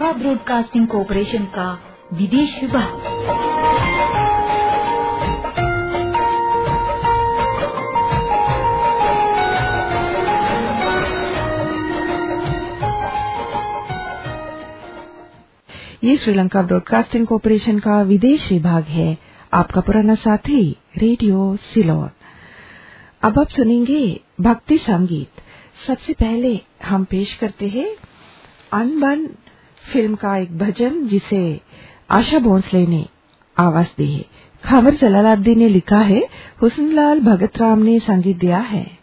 Sri Lanka broadcasting corporation का विदेश विभाग। ये श्रीलंका ब्रॉडकास्टिंग कॉरपोरेशन का विदेश विभाग है। आपका पुराना साथी रेडियो सिलोन अब आप सुनेंगे भक्ति संगीत। सबसे पहले हम पेश करते हैं अनबन फ़िल्म का एक भजन जिसे आशा भोंसले ने आवाज़ दी है। खबर जलालाब्दी ने लिखा है, हुसनलाल भगत राम ने संगीत दिया है।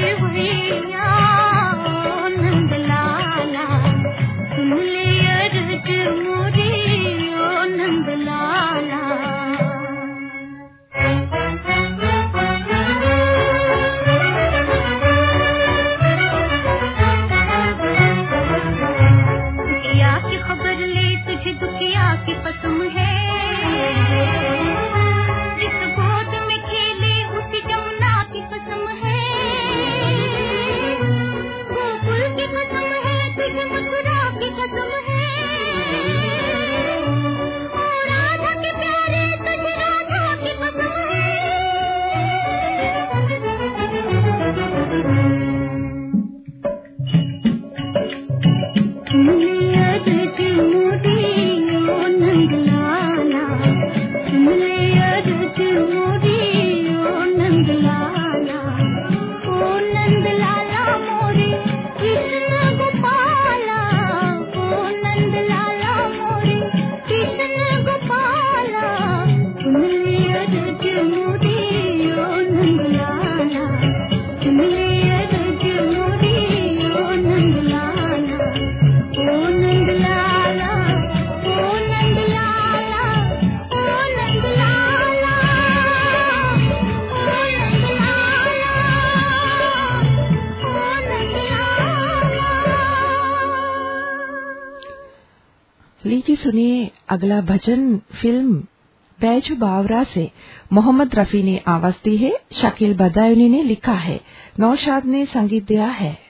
只为一 लीजिए सुनिए अगला भजन फ़िल्म बैजू बावरा से मोहम्मद रफी ने आवाज़ दी है, शकील बदायूनी ने लिखा है, नौशाद ने संगीत दिया है।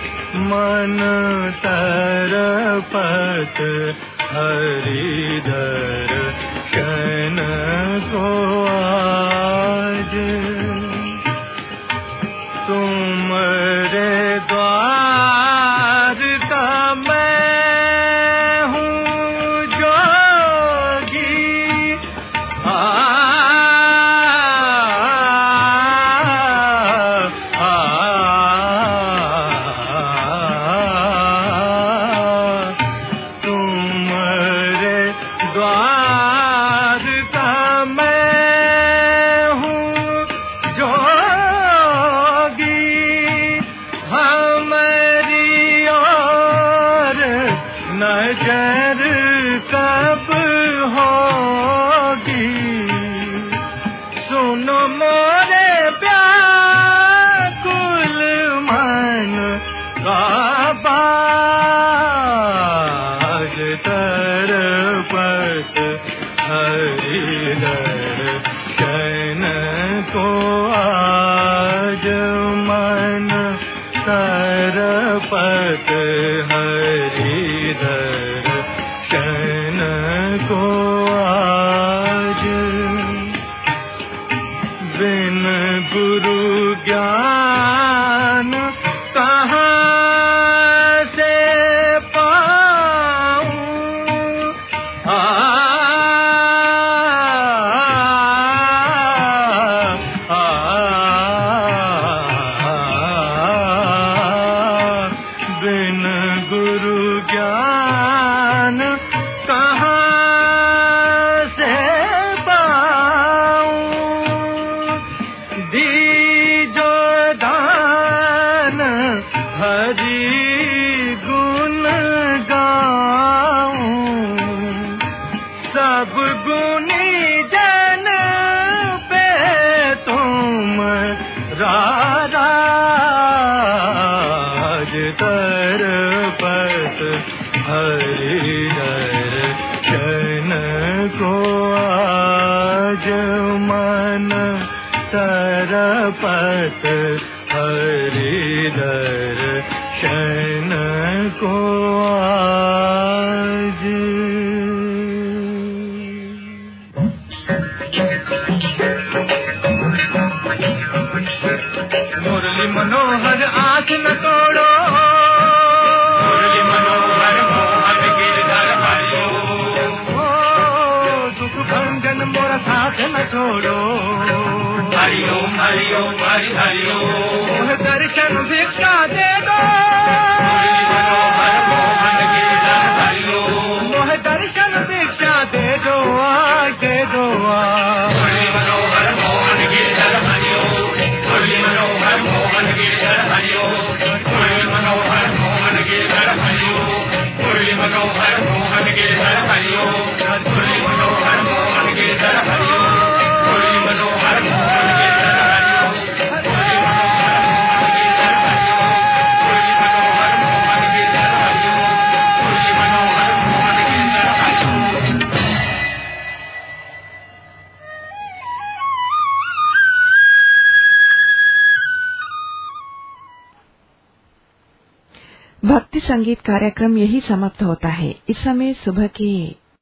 मन तरपत हरिदर शन को आज तुम रे पत हरि दर्शन को आ। दर्शन भिक्षा संगीत कार्यक्रम यही समाप्त होता है। इस समय सुबह के